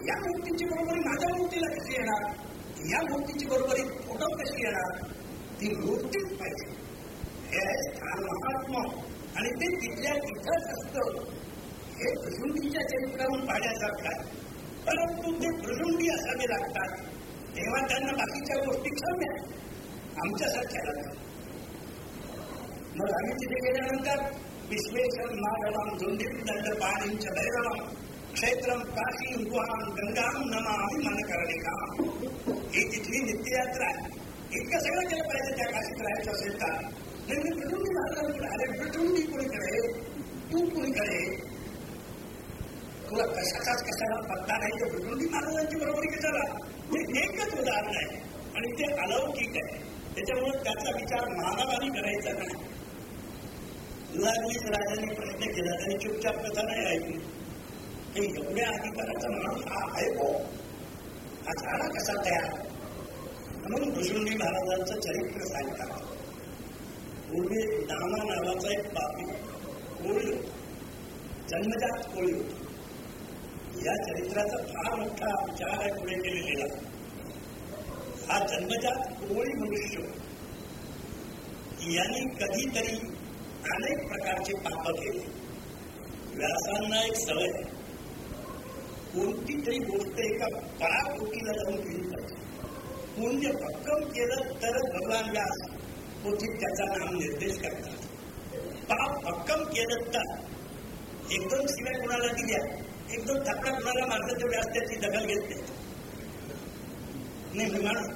या मूर्तीची बरोबरी माझ्या मूर्तीला कशी येणार या मूर्तीची बरोबरी फोटो कशी येणार ती मूर्तीच पाहिजे हे स्थान महात्मा आणि ते तिथल्या तिथंच असतं हे भृशुंडीच्या चरित्रावरून पाहण्यासारखं परंतु ते भृशुंडी असावे लागतात तेव्हा त्यांना बाकीच्या गोष्टी क्षम्य लागतात मग आम्ही तिथे गेल्यानंतर विश्वेश्वर మాధవం धुंदीप दंड पाणींच भैरवम क्षेत्रम काशी गुहाम गंगाम नमामी मन करणिका ही तिथली नित्ययात्रा आहे. इतकं सगळं केलं पाहिजे त्या काशीत राहायचं असेल तर. नाही मी प्रटुंडी महाराजांकडे अरे प्रटुंडी कुणीकडे तू कुणीकडे तुला कशाचाच कशाला पत्ता नाही. तर प्रटुंडी महाराजांची बरोबरी कशाला? हे एकच उदाहरण आहे. आणि ते अलौकिक आहे. त्याच्यामुळे त्याचा विचार मानवानी करायचा नाही. लागलीच राजाने प्रयत्न केला त्यांनी चुपचाप कथा नाही ऐकली. हे एवढ्या अधिकाराचा माणूस हा आहे हा झाला कसा तयार? म्हणून भुषुंडी महाराजांचं चरित्र सांगतात. पूर्वी दामा नावाचा एक पापी कोळी जन्मजात कोळी होता. या चरित्राचा फार मोठा विचार आहे पुढे केलेला. हा जन्मजात कोळी मनुष्य यांनी कधीतरी अनेक प्रकारचे पाप केले. व्यासांना एक सवय. कोणती तरी गोष्ट एका पराकोटीला जाऊन केली पाहिजे. पुण्य भक्कम केलं तरच भगवान व्यास पोथीत त्याचा नाम निर्देश करतात. पाप भक्कम केलं तर एकदम शिवाय कुणाला दिल्या एकदम थपडा कुणाला मारलं तर व्यास त्याची दखल घेत नाही. माणूस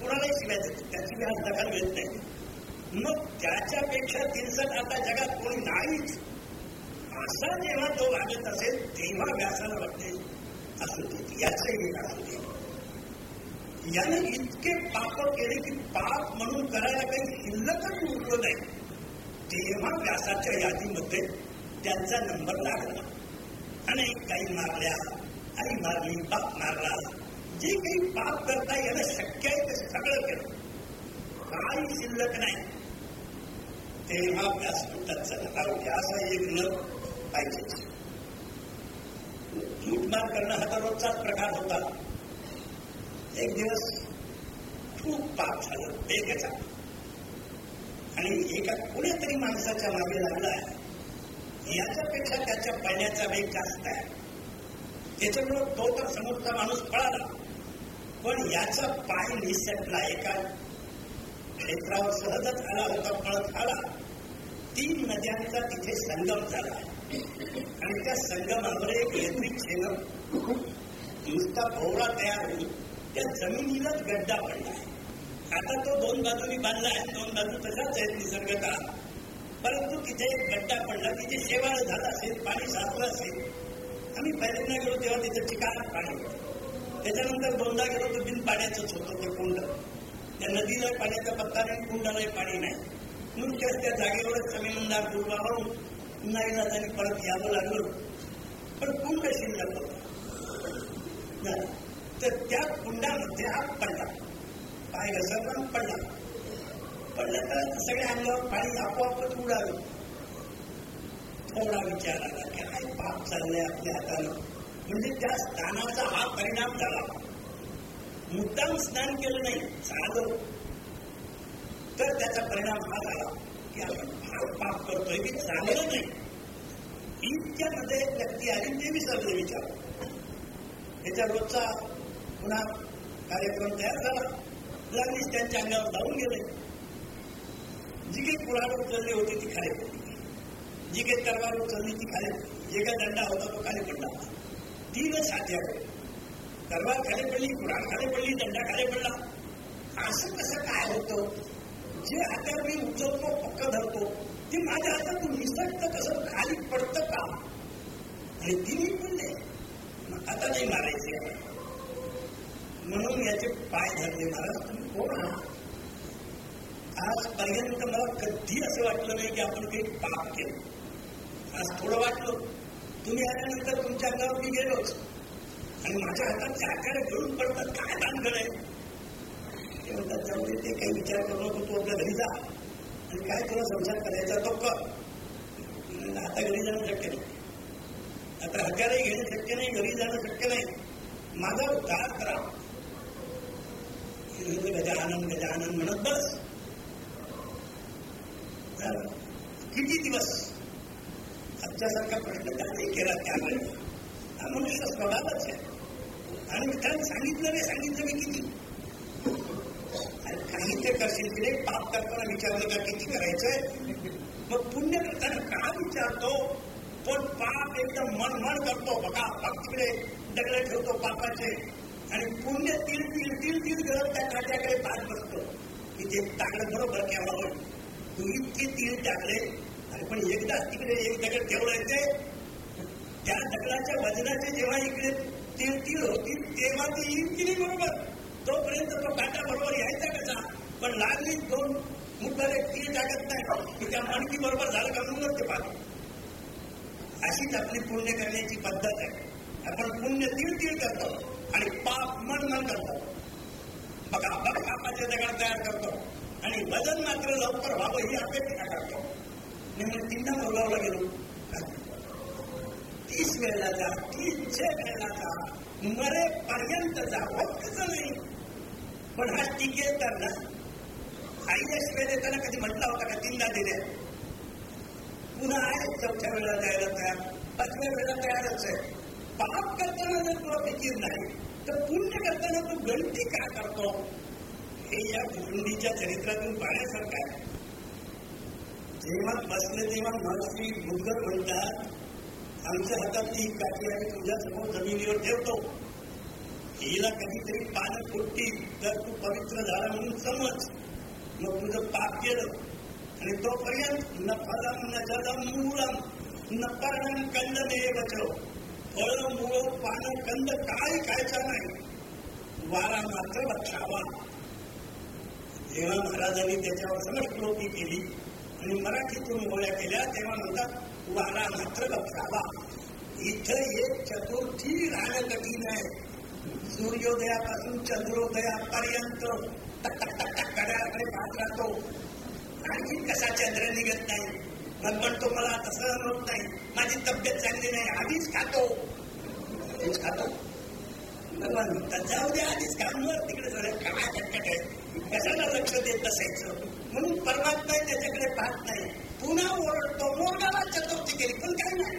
कुणालाही शिवाय त्याची व्यास दखल घेत नाही. मग त्याच्यापेक्षा तिरसट आता जगात कोणी नाहीच. असा जेव्हा तो वागत असेल तेव्हा व्यासाला वाटते असू दे याचंही असू दे. याने इतके पाप केले की पाप म्हणून करायला काही शिल्लकच उरलं नाही. तेव्हा व्यासाच्या यादीमध्ये त्यांचा नंबर लागला. आणि काही मारल्या आई मारली बाप मारला. जे काही पाप करता येणं शक्य आहे ते सगळं केलं. काही शिल्लक नाही. तेव्हा व्यासपीठात चला असं एक न पाहिजे. लूटमार करणं हा तर रोजचाच प्रकार होता. एक दिवस खूप पाप झालं वेगचा आणि एका कुणीतरी माणसाच्या मागे लागला आहे. याच्यापेक्षा त्याच्या पाण्याचा वेग जास्त आहे. त्याच्यामुळं तो तर समोरचा माणूस पळाला. पण याचा पाय निसटला. एका क्षेत्रावर सहजच आला होता पळत आला. तीन नद्यांचा तिथे संगम झाला. आणि त्या संगमावर एक यंत्रिक शेवक नुसता भोवरा तयार होऊन त्या जमिनीलाच गड्डा पडला आता तो दोन बाजूनी बांधला आहे. दोन बाजू तशाच आहेत निसर्गता. परंतु तिथे एक गड्डा पडला. तिथे शेवाळ झाला असेल पाणी साचलं असेल. आम्ही पहिल्यांदा गेलो तेव्हा तिथं ठिकाण पाणी त्याच्यानंतर दोनदा गेलो तर बिन पाण्याचंच होतं ते कुंड. त्या नदीला पाण्याचा पत्ता नाही कुंडालाही पाणी नाही. नुसत्याच त्या जागेवरच समिमंदार पूर्वाहून पुन्हा त्यांनी परत यावं लागलं. पण कुंड शिल्लक होता? तर त्या कुंडामध्ये हा पडला. पाय घसरला पडला. पडलं तर सगळ्या अंगावर पाणी आपोआपच उडालं. थोडा विचार आला काय पाप चाललंय आपल्या हातानं? म्हणजे त्या स्थानाचा हा परिणाम झाला. मुद्दाम स्नान केलं नाही. साधं. त्याचा परिणाम हा झाला की आपण फार पाप करतोय की चांगलं नाही. इतक्यामध्ये एक व्यक्ती आली ते विसरले विचार. त्याच्या रोजचा पुन्हा कार्यक्रम तयार झाला. लागलीच त्यांच्या अंगावर धावून गेले. जी काही कुराड उचलली होती ती खाली पडली. जी काही तरवार उचलली ती खाली जे काही दंडा होता तो खाली पडला तीन साध्या तरवार खाली पडली कुराड खाली पडली दंडा खाली पडला. असं कसं काय होतं? जे हातात मी उचलतो पक्क धरतो ते माझ्या हातातून निसटतं कसं खाली पडतं का? आणि तिन्ही पडले आता नाही मारायचे म्हणून याचे पाय धरले महाराज तुम्ही कोण आहात? आजपर्यंत मला कधी असं वाटलं नाही की आपण काही पाप केलं. आज थोडं वाटलं. तुम्ही आल्यानंतर तुमच्या अंगावर मी गेलोच. आणि माझ्या हातात आकार घेऊन पडतात. काय भानगड आहे? ते त्याच्यामध्ये ते काही विचार करू नको तू आपल्या घरी जा. आणि काय तुला संसार करायचा तो कर. आता घरी जाणं शक्य नाही. आता हत्यारही घेणं शक्य नाही घरी जाणं शक्य नाही. माझा उद्धार करा. गजानन गजानन म्हणत बस. किती दिवस? आमच्यासारखा प्रश्न त्याने केला त्यावेळी हा मनुष्य स्वभावच आहे. आणि मित्रांनी सांगितलं नाही सांगितलं मी किती? काही करशील की नाही पाप करताना विचारलं का किती करायचंय? मग पुण्य करताना का विचारतो? पण पाप एकदम मनमन करतो. बघा पाप तिकडे दगड ठेवतो पापाचे. आणि पुण्य तीळ तीळ तीळ तीळ करत त्या काट्याकडे पाच बसतो की ते तागड बरोबर केव्हा तू इतके तीळ टाकले. आणि पण एकदा तिकडे एक दगड ठेवलायचे त्या दगडाच्या वजनाचे जेव्हा इकडे तीळ तीळ होतील तेव्हा ती येईल की नाही बरोबर. तोपर्यंत तो काटा बरोबर यायचा पण लागली दोन मुद्दारे तीळ टाकत नाही त्या मणकी बरोबर झालं का ते पाहतो. अशीच आपली पुण्य करण्याची पद्धत आहे. आपण पुण्य तीळ तीळ करतो आणि पाप मन मन करतो. बघा आपण पापाचे दगड तयार करतो. आणि वजन मात्र लवकर व्हावं ही अपेक्षा करतो. म्हणून तीनदा बोलावला गेलो तीस वेळेला जा तीनशे वेळेला जा मरेपर्यंत जा फक्त नाही. पण हा टिकेल तर ना आई वेळ देताना कधी म्हटला होता का तीनदा दिले? पुन्हा आहे चौथ्या वेळेला जायला तयार. पाचव्या वेळेला तयारच आहे. पाप करताना जर तुला फिकीर नाही तर पुण्य करताना तू गणती का करतो? हे या भुंडीच्या चरित्रातून पाहण्यासारखं आहे. जेव्हा बसले तेव्हा महर्षी मुदगर म्हणतात आमच्या हातात ती काठी आम्ही तुझ्या समोर जमिनीवर ठेवतो. हिला कधीतरी पानं फुटतील तर तू पवित्र झाला म्हणून समज. मग तुझं पाप केलं. आणि तोपर्यंत न फलम न जलम मूलम न पर्णम कंद बचव. फळ मूळ पानं कंद काय खायचा नाही. वारा मात्र बक्षावा जेव्हा महाराजांनी त्याच्यावर समजलोकी केली. आणि मराठीतून गोळ्या केल्या. तेव्हा म्हणतात वारा मात्र बक्षावा इथं एक चतुर्थी राहणं कठीण आहे. सूर्योदयापासून चंद्रोदयापर्यंत. टक टक टक टक कड्याकडे पाहत आणखी कसा चंद्र निघत नाही? भगवान तो मला तसं होत नाही. माझी तब्येत चांगली नाही. आधीच खातो. खातो. भगवान जाऊ दे आधीच कामवर तिकडे झालं काय कटकट आहे. कशाला लक्ष देत नसायचं म्हणून परमात्मा त्याच्याकडे पाहत नाही. पुन्हा ओरडतो मोरगाला चतुर्थी केली. पण काय नाही.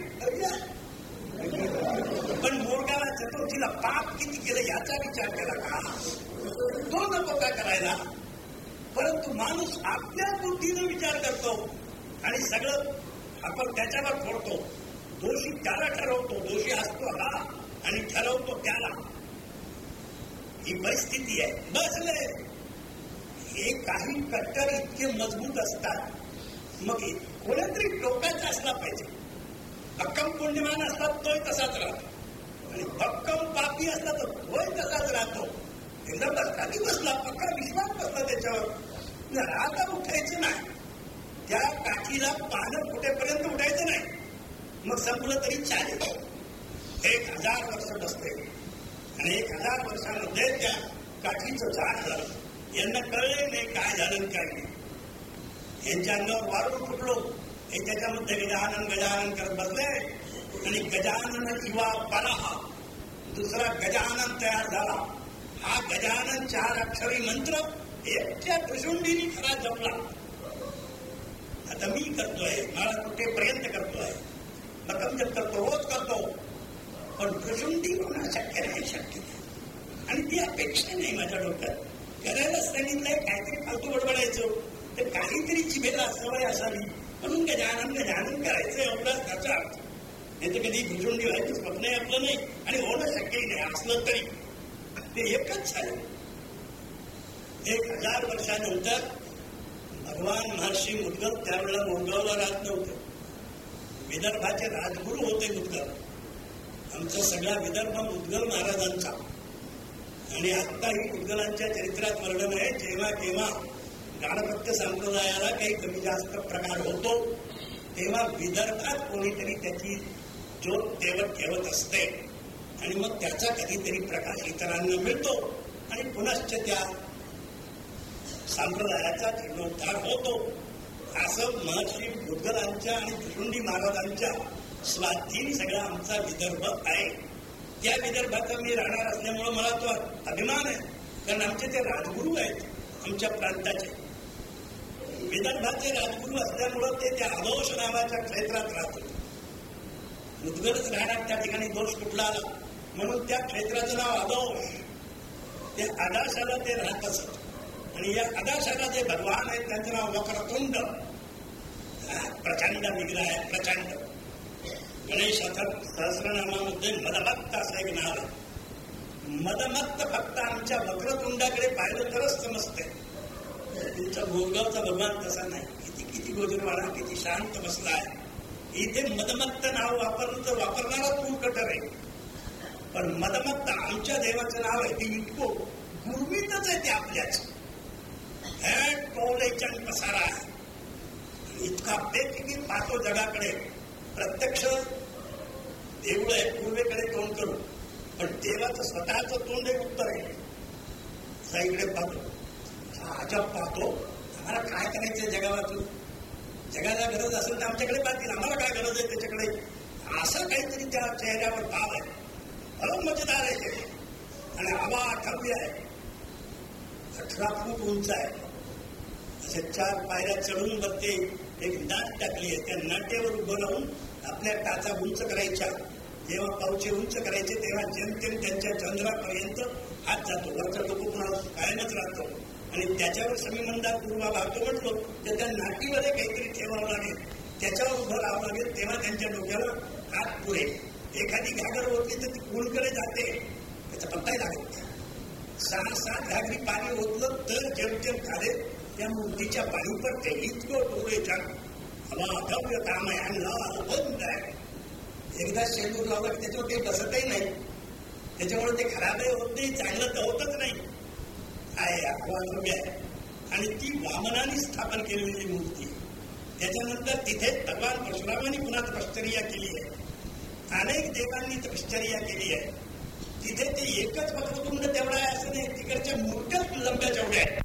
पण मोरगाला चतुर्थीला पाप किती केलं याचा विचार केला का? तो नको का करायला? परंतु माणूस आपल्या बुद्धीनं विचार करतो आणि सगळं आपण त्याच्यावर फोडतो. दोषी त्याला ठरवतो दोषी असतो हा आणि ठरवतो त्याला. ही परिस्थिती आहे. बसले हे काही कट्टर इतके मजबूत असतात. मग कोणतरी टोकाचा असला पाहिजे. भक्कम पुण्यमान असला तोय तसाच राहतो. आणि भक्कम पापी असला तर तोय तसाच राहतो. एकदम खाली बसला पक्का विश्वास बसला त्याच्यावर. आता उठायचं नाही. त्या काठीला पानं फुटेपर्यंत उठायचं नाही. मग संपलं तरी चालेल. एक हजार वर्ष बसते आणि एक हजार वर्षामध्ये त्या काठीचं झाड झालं. यांना कळले नाही काय झालं काय नाही. यांच्या अंगावर वारून फुटलो. हे त्याच्यामध्ये गजानन गजानन करत बसले. आणि गजानन किंवा पराहा दुसरा गजानन तयार झाला. हा गजानन चार अक्षरी मंत्र एकट्या त्रिशुंडीनी खरा जपला. आता मी करतोय मला कुठे प्रयत्न करतोय? रक्कम जप करतो रोज करतो. पण त्रिशुंडी होणं शक्य नाही. शक्य आणि ती अपेक्षा नाही माझ्या डोक्यात. करायला सांगितलंय काहीतरी फालतू बडबडायचं. तर काहीतरी जिभेला सवय असावी. म्हणून गजानन गजानन करायचं एवढाच त्याचा अर्थ. नाही तर कधी भुजुंडी व्हायचं स्वप्न आपलं नाही. आणि होणं शक्यही नाही असलं तरी. ते एकच झालं एक हजार वर्षानंतर भगवान महर्षी मुदगल त्यावेळेला मोरगावला राहत नव्हतं. विदर्भाचे राजगुरू होते मुदगल. आमचा सगळा विदर्भ मुदगल महाराजांचा. आणि आत्ताही मुदगलांच्या चरित्रात वर्णन आहे जेव्हा केव्हा गाणपत्य संप्रदायाला काही कमी जास्त प्रकार होतो तेव्हा विदर्भात कोणीतरी त्याची ज्योत तेवत ठेवत असते. आणि मग त्याचा कधीतरी प्रकाश इतरांना मिळतो आणि पुनश्च त्या संप्रदायाचा जीर्णोद्धार होतो. असं महर्षी भूतगलांच्या आणि भिरुंडी महाराजांच्या स्वाधीन सगळा आमचा विदर्भ आहे. त्या विदर्भाचा मी राहणार असल्यामुळं मला तो अभिमान आहे. कारण आमचे ते राजगुरू आहेत आमच्या प्रांताचे. विदर्भाचे राजगुरू असल्यामुळं ते त्या अदोष नावाच्या क्षेत्रात राहतो मुदगलच राहणार त्या ठिकाणी दोष कुठला आला? म्हणून त्या क्षेत्राचं नाव अदोष ते आदाशाला ते राहत असत आणि या आदाशाला जे भगवान आहेत त्यांचं नाव वक्रतुंड. प्रचंड विग्रह आहे प्रचंड. गणेश सहस्रनामामध्ये मदमत्त असं एक नाव आहे. मदमत्त फक्त आमच्या वक्रतुंडाकडे पाहिलं तरच समजते तुमचा भोरगावचा भगवान तसा नाही. किती किती गोजरवाडा किती शांत बसला आहे. इथे मदमत्त नाव वापरलं तर वापरणारा तू कटर आहे. पण मदमत्त आमच्या देवाचं नाव आहे ते इतको गुरमीतच आहे ते आपल्याच. टोलेचन पसारा. आहे इतका बेफिकीर पाहतो जगाकडे. प्रत्यक्ष देऊळ आहे पूर्वेकडे तोंड करू पण देवाचं स्वतःच तोंड एक उत्तर आहे. साईकडे पाहतो. अजब पाहतो. आम्हाला काय करायचंय जगावातून? जगाला गरज असेल तर आमच्याकडे पाहतील. आम्हाला काय गरज आहे त्याच्याकडे? असं काहीतरी त्या चेहऱ्यावर भाव आहे. बरं मजेदार आहे आणि आबा आठवली आहे. अठरा फूट उंच आहे. असे चार पायऱ्या चढून बघते एक नाट टाकली आहे. त्या नाट्यावर उभं राहून आपल्या टाचा उंच करायच्या. जेव्हा पावचे उंच करायचे तेव्हा जेमतेम त्यांच्या चंद्रापर्यंत हात जातो. वरचा डोकं पुन्हा कायमच राहतो. आणि त्याच्यावर समीमंदार पूर्वा भागतो म्हटलो तर त्या नाटीमध्ये काहीतरी ठेवावं लागेल. त्याच्यावर उभं राहावं लागेल तेव्हा त्यांच्या डोक्यावर हात पुरेल. एखादी घागर ओतली तर ती कुणकडे जाते त्याचा पत्ताही लागत सहा सात घागरी पाणी ओतलं तर जमजम खाले त्या मूर्तीच्या पाणी पडते इतकं डोळेच्या छान हवा अभव्य काम आहे आणि लावा बंद आहे. एकदा शेंदूर लावला की त्याच्यावर काही बसतही नाही. त्याच्यामुळे ते खराबही होत नाही चांगलं तर होतच नाही. आहे अभव्य आहे. आणि ती वामनाने स्थापन केलेली मूर्ती त्याच्यानंतर तिथे भगवान परशुरामाने पुन्हा तपश्चर्या केली आहे. अनेक देवांनी तपश्चर्या केली आहे. तिथे ते एकच वक्रतुंड तेवढा आहे असं नाही तिकडच्या मोठ्या लंब्या जेवढ्या आहेत.